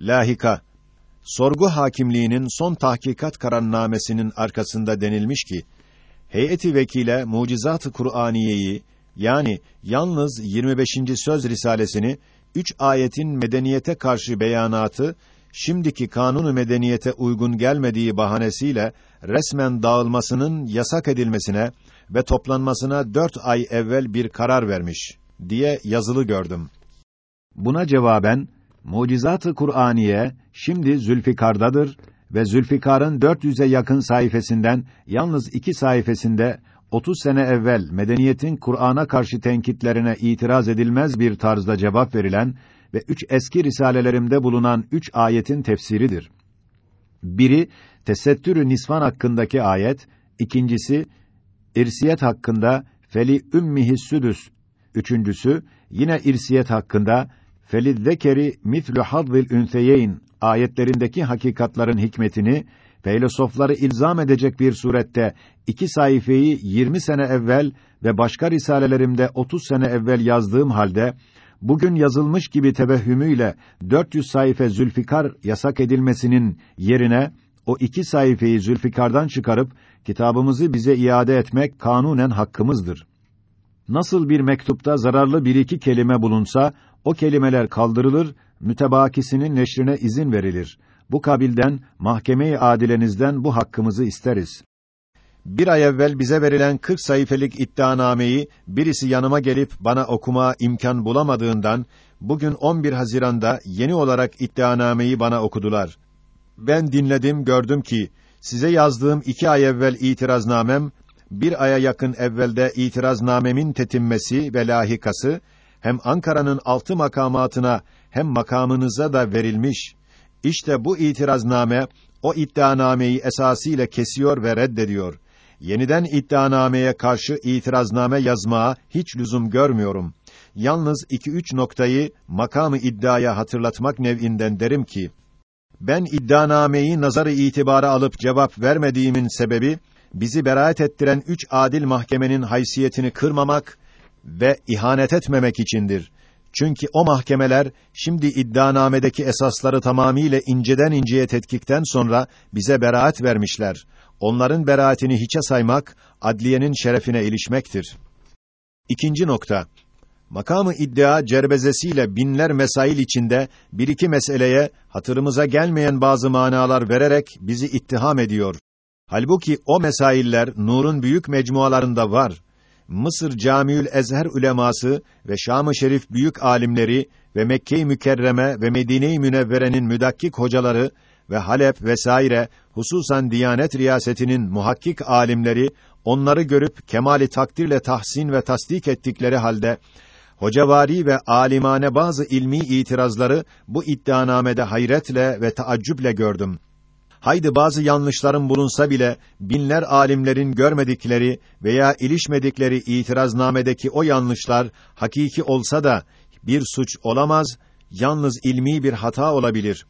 Lahika Sorgu hakimliğinin son tahkikat kararnamesinin arkasında denilmiş ki heyeti vekile mucizat-ı Kur'aniyeyi yani yalnız 25. söz risalesini üç ayetin medeniyete karşı beyanatı şimdiki kanunu medeniyete uygun gelmediği bahanesiyle resmen dağılmasının yasak edilmesine ve toplanmasına dört ay evvel bir karar vermiş diye yazılı gördüm. Buna cevaben Mucizat-ı Kur'aniye şimdi Zülfikar'dadır ve Zülfikar'ın 400'e yakın sayfasından yalnız iki sayfasında 30 sene evvel medeniyetin Kur'an'a karşı tenkitlerine itiraz edilmez bir tarzda cevap verilen ve üç eski risalelerimde bulunan üç ayetin tefsiridir. Biri tesettürü nisvan hakkındaki ayet, ikincisi irsiyet hakkında feli ümmihi südüs, üçüncüsü yine irsiyet hakkında felizzekeri mitlu hadvil ünseyeyn ayetlerindeki hakikatların hikmetini filozofları ilzam edecek bir surette iki sayfayı 20 sene evvel ve başka risalelerimde 30 sene evvel yazdığım halde bugün yazılmış gibi tevehhümüyle 400 sayfa Zülfikar yasak edilmesinin yerine o iki sayfayı Zülfikar'dan çıkarıp kitabımızı bize iade etmek kanunen hakkımızdır. Nasıl bir mektupta zararlı bir iki kelime bulunsa o kelimeler kaldırılır, mütebakisinin neşrine izin verilir. Bu kabilden mahkeme-i adilenizden bu hakkımızı isteriz. Bir ay evvel bize verilen 40 sayfelik iddianameyi birisi yanıma gelip bana okuma imkan bulamadığından bugün 11 Haziran'da yeni olarak iddianameyi bana okudular. Ben dinledim, gördüm ki size yazdığım iki ay evvel itiraznamem bir aya yakın evvelde itiraznamemin tetinmesi ve lahikası hem Ankara'nın altı makamatına hem makamınıza da verilmiş. İşte bu itirazname o iddianameyi esasıyla kesiyor ve reddediyor. Yeniden iddianameye karşı itirazname yazmaya hiç lüzum görmüyorum. Yalnız iki üç noktayı makamı iddiaya hatırlatmak nev'inden derim ki, ben iddianameyi nazarı itibara alıp cevap vermediğimin sebebi, bizi beraat ettiren üç adil mahkemenin haysiyetini kırmamak ve ihanet etmemek içindir. Çünkü o mahkemeler şimdi iddianamedeki esasları tamamiyle inceden inceye tetkikten sonra bize beraat vermişler. Onların beraatini hiçe saymak adliyenin şerefine ilişmektir. İkinci nokta. Makamı iddia cerbezesiyle binler mesail içinde bir iki meseleye hatırımıza gelmeyen bazı manalar vererek bizi ittiham ediyor. Halbuki o mesailler nurun büyük mecmualarında var. Mısır Camiül Ezher uleması ve Şam-ı Şerif büyük alimleri ve Mekke-i Mükerreme ve Medine-i Münevvere'nin müdakkik hocaları ve Halep vesaire hususan Diyanet riyasetinin muhakkik alimleri onları görüp kemali takdirle tahsin ve tasdik ettikleri halde hocavari ve alimane bazı ilmi itirazları bu iddianamede hayretle ve taaccüple gördüm. Haydi bazı yanlışların bulunsa bile binler alimlerin görmedikleri veya ilişmedikleri itiraznamedeki o yanlışlar hakiki olsa da bir suç olamaz, yalnız ilmi bir hata olabilir.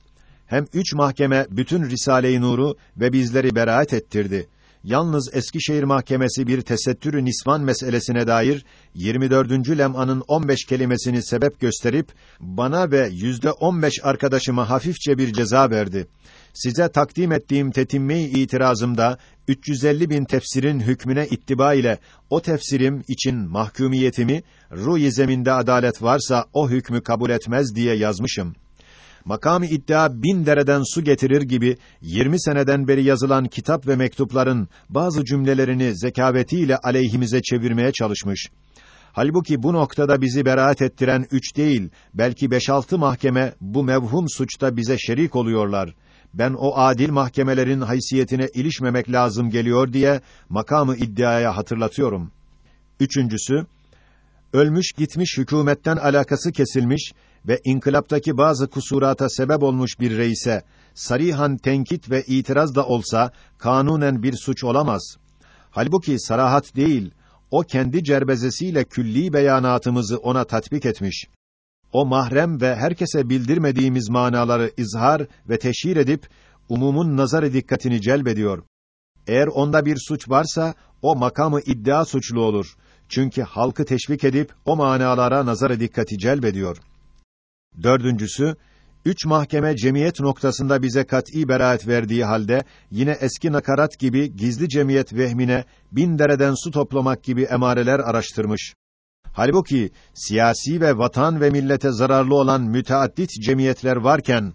Hem üç mahkeme bütün Risale-i Nur'u ve bizleri beraat ettirdi. Yalnız Eskişehir Mahkemesi bir tesettürü nisvan meselesine dair 24. lem'anın 15 kelimesini sebep gösterip bana ve yüzde 15 arkadaşıma hafifçe bir ceza verdi. Size takdim ettiğim tetimmi itirazımda 350 bin tefsirin hükmüne ittiba ile o tefsirim için mahkumiyetimi ruh zeminde adalet varsa o hükmü kabul etmez diye yazmışım. Makamı iddia bin dereden su getirir gibi 20 seneden beri yazılan kitap ve mektupların bazı cümlelerini zekavetiyle aleyhimize çevirmeye çalışmış. Halbuki bu noktada bizi beraat ettiren üç değil, belki beş altı mahkeme bu mevhum suçta bize şerik oluyorlar. Ben o adil mahkemelerin haysiyetine ilişmemek lazım geliyor diye makamı iddiaya hatırlatıyorum. Üçüncüsü, ölmüş gitmiş hükümetten alakası kesilmiş ve inkılaptaki bazı kusurata sebep olmuş bir reise sarihan tenkit ve itiraz da olsa kanunen bir suç olamaz. Halbuki sarahat değil, o kendi cerbezesiyle külli beyanatımızı ona tatbik etmiş. O mahrem ve herkese bildirmediğimiz manaları izhar ve teşhir edip umumun nazarı dikkatini celbediyor. Eğer onda bir suç varsa o makamı iddia suçlu olur. Çünkü halkı teşvik edip o manalara nazarı dikkati celbediyor. Dördüncüsü, Üç mahkeme cemiyet noktasında bize kat'î beraat verdiği halde yine eski nakarat gibi gizli cemiyet vehmine bin dereden su toplamak gibi emareler araştırmış. Halbuki siyasi ve vatan ve millete zararlı olan müteaddit cemiyetler varken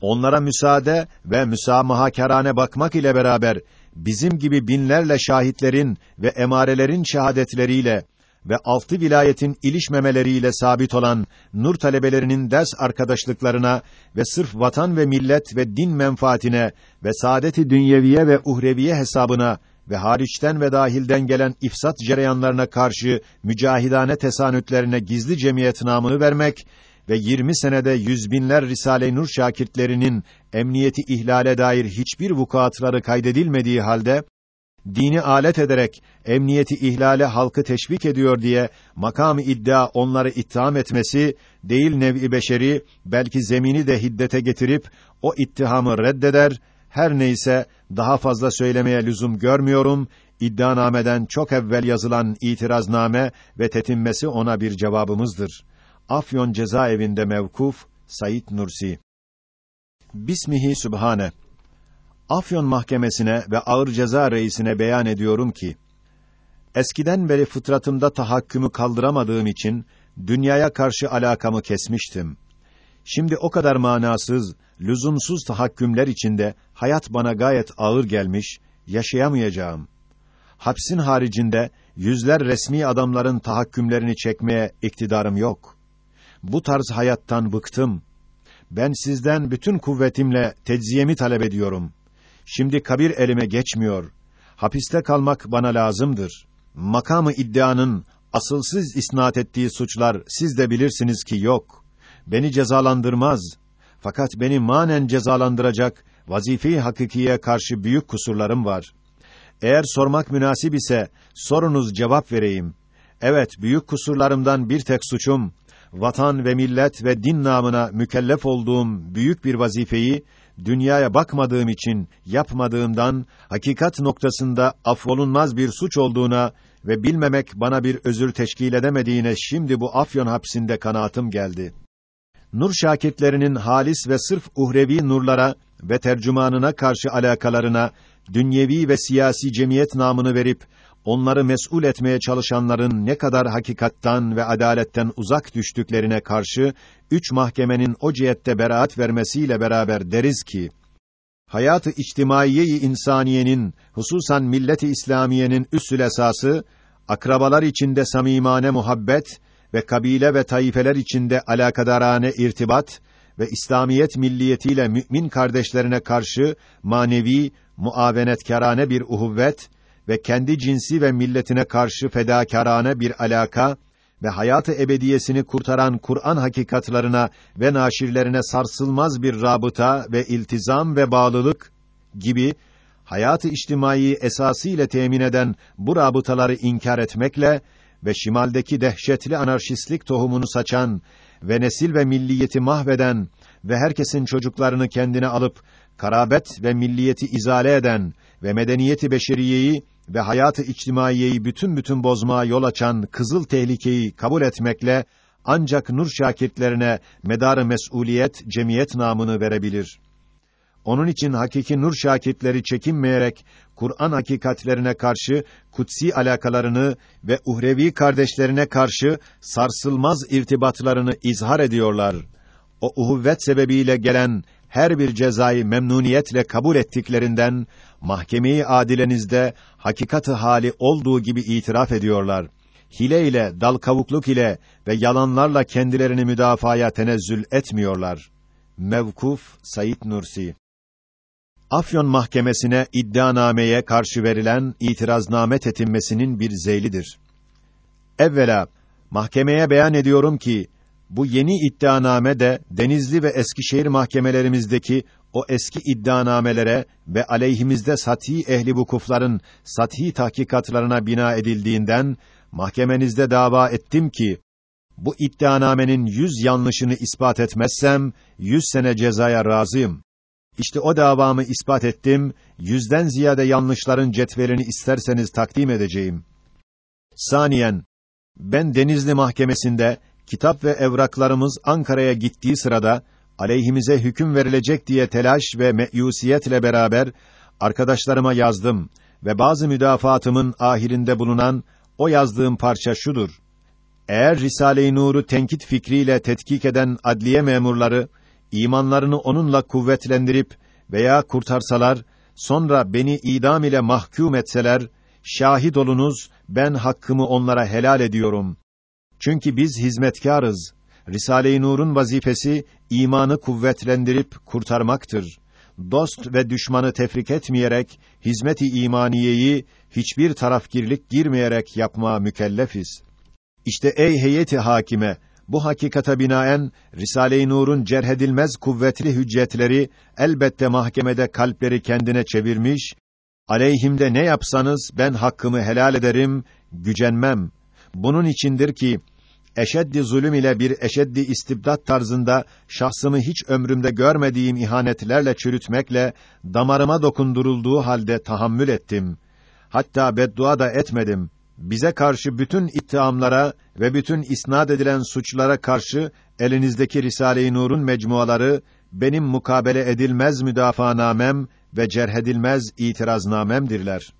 onlara müsaade ve müsamahakarane bakmak ile beraber bizim gibi binlerle şahitlerin ve emarelerin şehadetleriyle ve altı vilayetin ilişmemeleriyle sabit olan nur talebelerinin ders arkadaşlıklarına ve sırf vatan ve millet ve din menfaatine ve saadeti dünyeviye ve uhreviye hesabına ve hariçten ve dahilden gelen ifsat cereyanlarına karşı mücahidane tesanütlerine gizli cemiyet namını vermek ve 20 senede yüz binler Risale-i Nur şakirtlerinin emniyeti ihlale dair hiçbir vukuatları kaydedilmediği halde dini alet ederek emniyeti ihlale halkı teşvik ediyor diye makam iddia onları ittiham etmesi değil nevi beşeri belki zemini de hiddete getirip o ittihamı reddeder her neyse daha fazla söylemeye lüzum görmüyorum. İddianameden çok evvel yazılan itirazname ve tetinmesi ona bir cevabımızdır. Afyon cezaevinde mevkuf Sayit Nursi. Bismihi Sübhane. Afyon Mahkemesi'ne ve Ağır Ceza Reisine beyan ediyorum ki, eskiden beri fıtratımda tahakkümü kaldıramadığım için, dünyaya karşı alakamı kesmiştim. Şimdi o kadar manasız, lüzumsuz tahakkümler içinde, hayat bana gayet ağır gelmiş, yaşayamayacağım. Hapsin haricinde, yüzler resmi adamların tahakkümlerini çekmeye iktidarım yok. Bu tarz hayattan bıktım. Ben sizden bütün kuvvetimle tecziyemi talep ediyorum. Şimdi kabir elime geçmiyor. Hapiste kalmak bana lazımdır. Makamı iddianın asılsız isnat ettiği suçlar siz de bilirsiniz ki yok. Beni cezalandırmaz. Fakat beni manen cezalandıracak vazife-i hakikiye karşı büyük kusurlarım var. Eğer sormak münasip ise sorunuz cevap vereyim. Evet, büyük kusurlarımdan bir tek suçum vatan ve millet ve din namına mükellef olduğum büyük bir vazifeyi dünyaya bakmadığım için yapmadığımdan hakikat noktasında affolunmaz bir suç olduğuna ve bilmemek bana bir özür teşkil edemediğine şimdi bu Afyon hapsinde kanaatim geldi. Nur şakirtlerinin halis ve sırf uhrevi nurlara ve tercümanına karşı alakalarına dünyevi ve siyasi cemiyet namını verip onları mesul etmeye çalışanların ne kadar hakikattan ve adaletten uzak düştüklerine karşı üç mahkemenin o cihette beraat vermesiyle beraber deriz ki hayatı içtimaiye-i insaniyenin hususan millet-i İslamiyenin üssül esası akrabalar içinde samimane muhabbet ve kabile ve taifeler içinde alakadarane irtibat ve İslamiyet milliyetiyle mümin kardeşlerine karşı manevi muavenetkarane bir uhuvvet ve kendi cinsi ve milletine karşı fedakârane bir alaka ve hayatı ebediyesini kurtaran Kur'an hakikatlarına ve naşirlerine sarsılmaz bir rabıta ve iltizam ve bağlılık gibi hayatı içtimai esası ile temin eden bu rabıtaları inkar etmekle ve şimaldeki dehşetli anarşistlik tohumunu saçan ve nesil ve milliyeti mahveden ve herkesin çocuklarını kendine alıp karabet ve milliyeti izale eden ve medeniyeti beşeriyeyi ve hayatı içtimaiyeyi bütün bütün bozmaya yol açan kızıl tehlikeyi kabul etmekle ancak nur şakirtlerine medarı mesuliyet cemiyet namını verebilir. Onun için hakiki nur şakirtleri çekinmeyerek Kur'an hakikatlerine karşı kutsi alakalarını ve uhrevi kardeşlerine karşı sarsılmaz irtibatlarını izhar ediyorlar. O uhuvvet sebebiyle gelen her bir cezayı memnuniyetle kabul ettiklerinden mahkemeyi adilenizde hakikatı hali olduğu gibi itiraf ediyorlar. Hile ile, dal kavukluk ile ve yalanlarla kendilerini müdafaya tenezzül etmiyorlar. Mevkuf Sayit Nursi Afyon Mahkemesi'ne iddianameye karşı verilen itirazname tetinmesinin bir zeylidir. Evvela mahkemeye beyan ediyorum ki bu yeni iddianame de Denizli ve Eskişehir mahkemelerimizdeki o eski iddianamelere ve aleyhimizde sati ehli vukufların sati tahkikatlarına bina edildiğinden mahkemenizde dava ettim ki bu iddianamenin yüz yanlışını ispat etmezsem yüz sene cezaya razıyım. İşte o davamı ispat ettim. Yüzden ziyade yanlışların cetvelini isterseniz takdim edeceğim. Saniyen, ben Denizli Mahkemesi'nde kitap ve evraklarımız Ankara'ya gittiği sırada aleyhimize hüküm verilecek diye telaş ve meyusiyetle beraber arkadaşlarıma yazdım ve bazı müdafaatımın ahirinde bulunan o yazdığım parça şudur. Eğer Risale-i Nur'u tenkit fikriyle tetkik eden adliye memurları imanlarını onunla kuvvetlendirip veya kurtarsalar, sonra beni idam ile mahkum etseler, şahit olunuz, ben hakkımı onlara helal ediyorum. Çünkü biz hizmetkarız. Risale-i Nur'un vazifesi imanı kuvvetlendirip kurtarmaktır. Dost ve düşmanı tefrik etmeyerek hizmet-i imaniyeyi hiçbir tarafgirlik girmeyerek yapma mükellefiz. İşte ey heyeti hakime bu hakikata binaen Risale-i Nur'un cerhedilmez kuvvetli hüccetleri elbette mahkemede kalpleri kendine çevirmiş, aleyhimde ne yapsanız ben hakkımı helal ederim, gücenmem. Bunun içindir ki eşeddi zulüm ile bir eşeddi istibdat tarzında şahsımı hiç ömrümde görmediğim ihanetlerle çürütmekle damarıma dokundurulduğu halde tahammül ettim. Hatta beddua da etmedim bize karşı bütün ittihamlara ve bütün isnad edilen suçlara karşı elinizdeki Risale-i Nur'un mecmuaları benim mukabele edilmez müdafaanamem ve cerhedilmez itiraznamemdirler.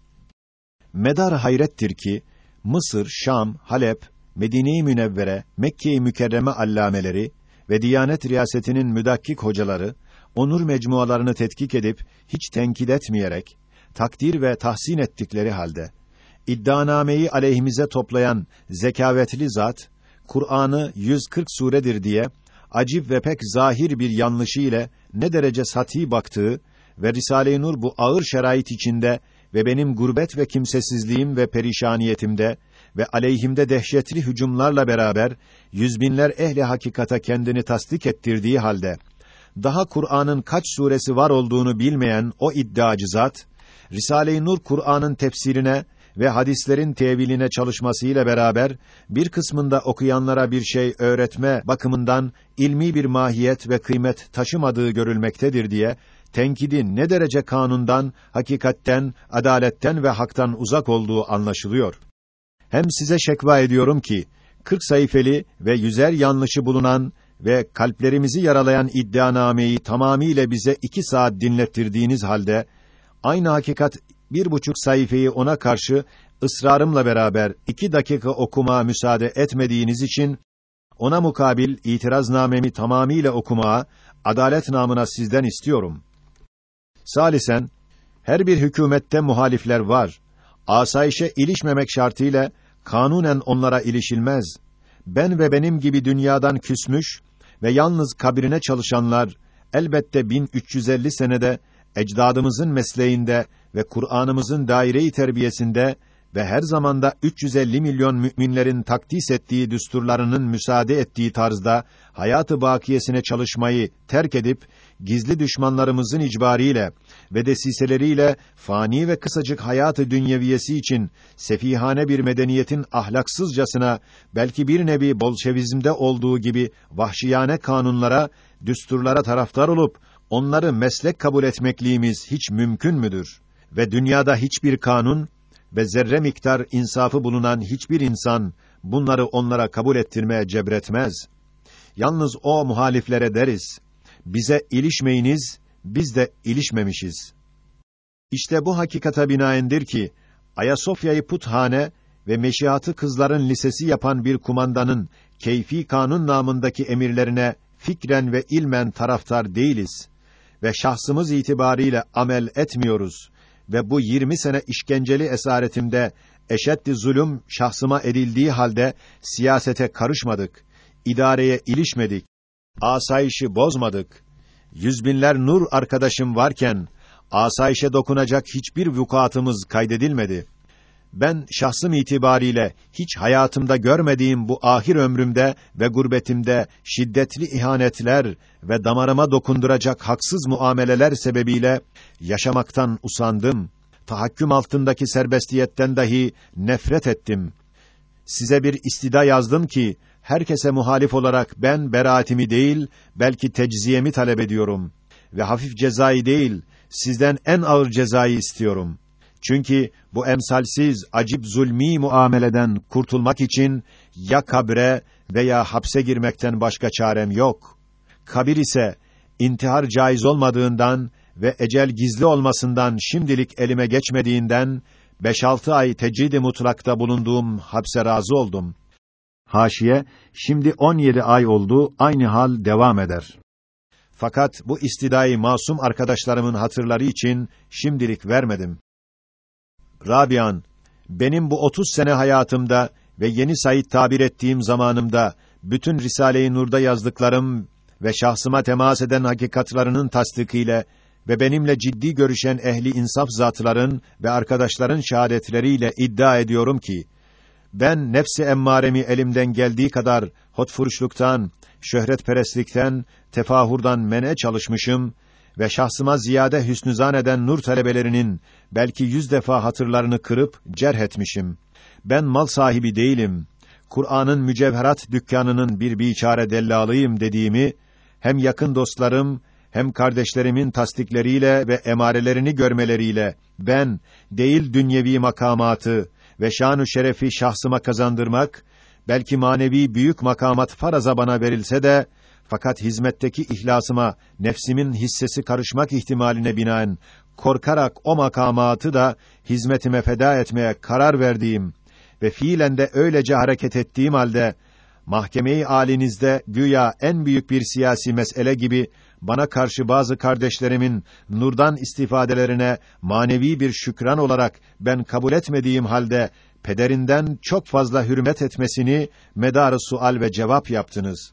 Medar hayrettir ki Mısır, Şam, Halep, Medine-i Münevvere, Mekke-i Mükerreme allameleri ve Diyanet Riyasetinin müdakkik hocaları onur mecmualarını tetkik edip hiç tenkit etmeyerek takdir ve tahsin ettikleri halde iddianameyi aleyhimize toplayan zekavetli zat, Kur'an'ı 140 suredir diye acip ve pek zahir bir yanlışı ile ne derece sati baktığı ve Risale-i Nur bu ağır şerait içinde ve benim gurbet ve kimsesizliğim ve perişaniyetimde ve aleyhimde dehşetli hücumlarla beraber yüzbinler ehli hakikata kendini tasdik ettirdiği halde daha Kur'an'ın kaç suresi var olduğunu bilmeyen o iddiacı zat Risale-i Nur Kur'an'ın tefsirine ve hadislerin teviline çalışmasıyla beraber bir kısmında okuyanlara bir şey öğretme bakımından ilmi bir mahiyet ve kıymet taşımadığı görülmektedir diye tenkidin ne derece kanundan, hakikatten, adaletten ve haktan uzak olduğu anlaşılıyor. Hem size şekva ediyorum ki 40 sayfeli ve yüzer yanlışı bulunan ve kalplerimizi yaralayan iddianameyi tamamiyle bize iki saat dinlettirdiğiniz halde aynı hakikat bir buçuk sayfayı ona karşı ısrarımla beraber iki dakika okuma müsaade etmediğiniz için ona mukabil itiraznamemi tamamiyle okumaya adalet namına sizden istiyorum. Salisen her bir hükümette muhalifler var. Asayişe ilişmemek şartıyla kanunen onlara ilişilmez. Ben ve benim gibi dünyadan küsmüş ve yalnız kabirine çalışanlar elbette 1350 senede ecdadımızın mesleğinde ve Kur'an'ımızın daire-i terbiyesinde ve her zamanda 350 milyon müminlerin takdis ettiği düsturlarının müsaade ettiği tarzda hayatı bakiyesine çalışmayı terk edip gizli düşmanlarımızın icbariyle ve desiseleriyle fani ve kısacık hayatı dünyeviyesi için sefihane bir medeniyetin ahlaksızcasına belki bir nevi bolşevizmde olduğu gibi vahşiyane kanunlara, düsturlara taraftar olup onları meslek kabul etmekliğimiz hiç mümkün müdür? Ve dünyada hiçbir kanun ve zerre miktar insafı bulunan hiçbir insan bunları onlara kabul ettirmeye cebretmez. Yalnız o muhaliflere deriz, bize ilişmeyiniz, biz de ilişmemişiz. İşte bu hakikata binaendir ki, Ayasofya'yı puthane ve meşiatı kızların lisesi yapan bir kumandanın keyfi kanun namındaki emirlerine fikren ve ilmen taraftar değiliz ve şahsımız itibariyle amel etmiyoruz ve bu 20 sene işkenceli esaretimde eşeddi zulüm şahsıma edildiği halde siyasete karışmadık, idareye ilişmedik, asayişi bozmadık. Yüzbinler nur arkadaşım varken asayişe dokunacak hiçbir vukuatımız kaydedilmedi. Ben şahsım itibariyle hiç hayatımda görmediğim bu ahir ömrümde ve gurbetimde şiddetli ihanetler ve damarıma dokunduracak haksız muameleler sebebiyle yaşamaktan usandım. Tahakküm altındaki serbestiyetten dahi nefret ettim. Size bir istida yazdım ki herkese muhalif olarak ben beraatimi değil belki tecziyemi talep ediyorum ve hafif cezayı değil sizden en ağır cezayı istiyorum.'' Çünkü bu emsalsiz acip zulmi muameleden kurtulmak için ya kabre veya hapse girmekten başka çarem yok. Kabir ise intihar caiz olmadığından ve ecel gizli olmasından şimdilik elime geçmediğinden beş altı ay tecrid-i mutlakta bulunduğum hapse razı oldum. Haşiye, şimdi 17 ay oldu, aynı hal devam eder. Fakat bu istidayı masum arkadaşlarımın hatırları için şimdilik vermedim. Rabian, benim bu 30 sene hayatımda ve yeni Said tabir ettiğim zamanımda bütün Risale-i Nur'da yazdıklarım ve şahsıma temas eden hakikatlarının tasdikiyle ve benimle ciddi görüşen ehli insaf zatların ve arkadaşların şahadetleriyle iddia ediyorum ki ben nefsi emmaremi elimden geldiği kadar hotfuruşluktan, şöhretperestlikten, tefahurdan mene çalışmışım ve şahsıma ziyade hüsnü zan eden nur talebelerinin belki yüz defa hatırlarını kırıp cerh etmişim. Ben mal sahibi değilim. Kur'an'ın mücevherat dükkanının bir biçare dellalıyım dediğimi hem yakın dostlarım hem kardeşlerimin tasdikleriyle ve emarelerini görmeleriyle ben değil dünyevi makamatı ve şanu şerefi şahsıma kazandırmak belki manevi büyük makamat faraza bana verilse de fakat hizmetteki ihlasıma nefsimin hissesi karışmak ihtimaline binaen korkarak o makamatı da hizmetime feda etmeye karar verdiğim ve fiilen de öylece hareket ettiğim halde mahkemeyi alinizde güya en büyük bir siyasi mesele gibi bana karşı bazı kardeşlerimin nurdan istifadelerine manevi bir şükran olarak ben kabul etmediğim halde pederinden çok fazla hürmet etmesini medarı sual ve cevap yaptınız.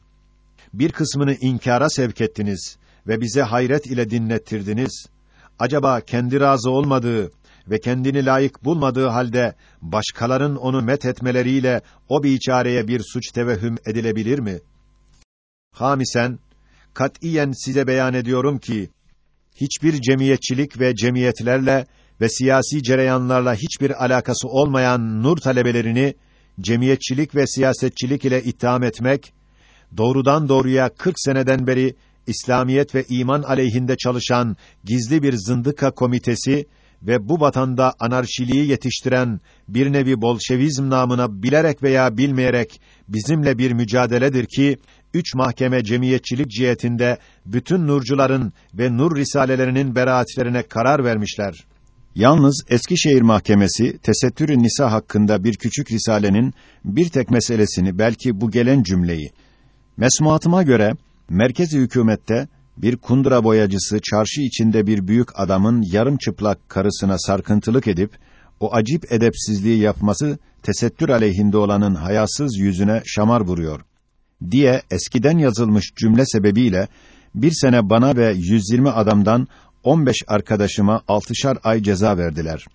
Bir kısmını inkara sevk ettiniz ve bize hayret ile dinlettirdiniz. Acaba kendi razı olmadığı ve kendini layık bulmadığı halde başkaların onu met etmeleriyle o biçareye bir suç tevehhüm edilebilir mi? Hamisen katiyen size beyan ediyorum ki hiçbir cemiyetçilik ve cemiyetlerle ve siyasi cereyanlarla hiçbir alakası olmayan nur talebelerini cemiyetçilik ve siyasetçilik ile itham etmek doğrudan doğruya 40 seneden beri İslamiyet ve iman aleyhinde çalışan gizli bir zındıka komitesi ve bu vatanda anarşiliği yetiştiren bir nevi Bolşevizm namına bilerek veya bilmeyerek bizimle bir mücadeledir ki üç mahkeme cemiyetçilik cihetinde bütün nurcuların ve nur risalelerinin beraatlerine karar vermişler. Yalnız Eskişehir Mahkemesi tesettür nisa hakkında bir küçük risalenin bir tek meselesini belki bu gelen cümleyi mesmuatıma göre merkezi hükümette bir kundura boyacısı çarşı içinde bir büyük adamın yarım çıplak karısına sarkıntılık edip o acip edepsizliği yapması tesettür aleyhinde olanın hayasız yüzüne şamar vuruyor diye eskiden yazılmış cümle sebebiyle bir sene bana ve 120 adamdan 15 arkadaşıma altışar ay ceza verdiler.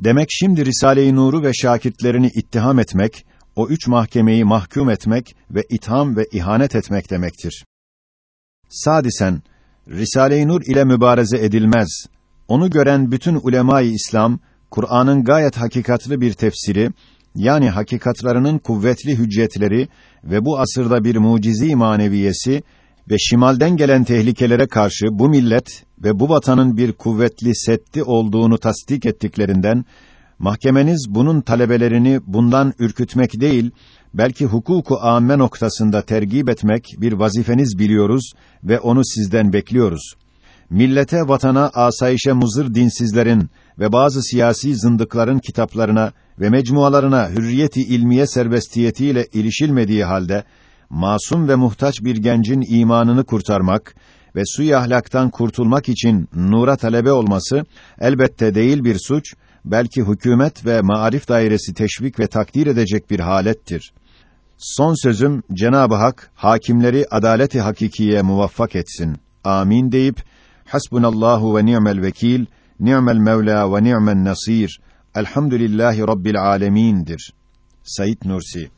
Demek şimdi Risale-i Nur'u ve şakirtlerini ittiham etmek, o üç mahkemeyi mahkum etmek ve itham ve ihanet etmek demektir. Sadisen, Risale-i Nur ile mübareze edilmez. Onu gören bütün ulemayı İslam, Kur'an'ın gayet hakikatli bir tefsiri, yani hakikatlarının kuvvetli hüccetleri ve bu asırda bir mucizi maneviyesi ve şimalden gelen tehlikelere karşı bu millet ve bu vatanın bir kuvvetli setti olduğunu tasdik ettiklerinden mahkemeniz bunun talebelerini bundan ürkütmek değil belki hukuku âme noktasında tergip etmek bir vazifeniz biliyoruz ve onu sizden bekliyoruz. Millete, vatana, asayişe muzır dinsizlerin ve bazı siyasi zındıkların kitaplarına ve mecmualarına hürriyeti ilmiye serbestiyetiyle ilişilmediği halde masum ve muhtaç bir gencin imanını kurtarmak ve suyu ahlaktan kurtulmak için nura talebe olması elbette değil bir suç, belki hükümet ve maarif dairesi teşvik ve takdir edecek bir halettir. Son sözüm Cenab-ı Hak hakimleri adaleti hakikiye muvaffak etsin. Amin deyip Hasbunallahu ve ni'mel vekil, ni'mel mevla ve ni'men nasir. Elhamdülillahi rabbil alemin'dir. Sayit Nursi